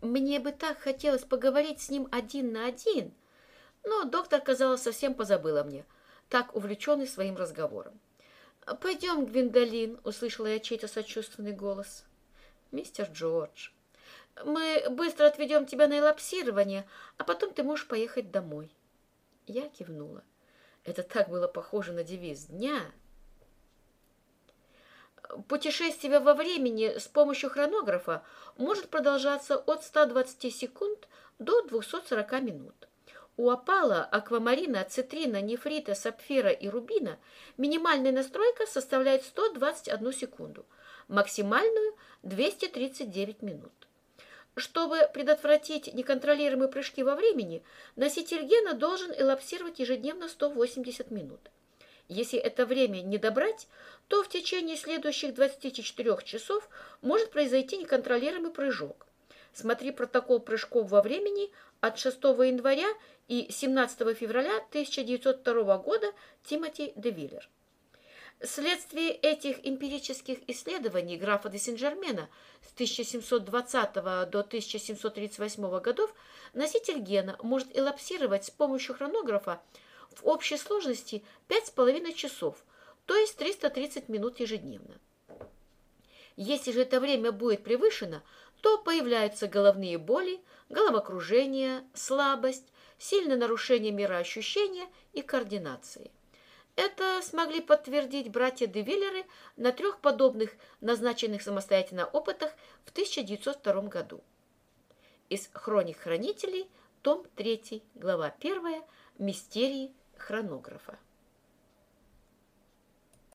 Мне бы так хотелось поговорить с ним один на один, но доктор, казалось, совсем позабыл о мне, так увлеченный своим разговором. «Пойдем, Гвиндолин», — услышала я чей-то сочувственный голос. «Мистер Джордж, мы быстро отведем тебя на элапсирование, а потом ты можешь поехать домой». Я кивнула. Это так было похоже на девиз дня. Путешествие во времени с помощью хронографа может продолжаться от 120 секунд до 240 минут. У опала, аквамарина, цитрина, нефрита, сапфира и рубина минимальная настройка составляет 121 секунду, максимальную – 239 минут. Чтобы предотвратить неконтролируемые прыжки во времени, носитель гена должен элапсировать ежедневно 180 минут. Если это время не добрать, то в течение следующих 24 часов может произойти неконтролируемый прыжок. Смотри протокол прыжков во времени от 6 января и 17 февраля 1902 года Тимоти де Виллер. Вследствие этих эмпирических исследований графа де Сен-Жермена с 1720 до 1738 годов носитель гена может элапсировать с помощью хронографа в общей сложности 5,5 часов, то есть 330 минут ежедневно. Если же это время будет превышено, то появляются головные боли, головокружение, слабость, сильное нарушение мироощущения и координации. Это смогли подтвердить братья Девиллеры на трех подобных назначенных самостоятельно опытах в 1902 году. Из «Хроник хранителей», том 3, глава 1, «Мистерии хронографа».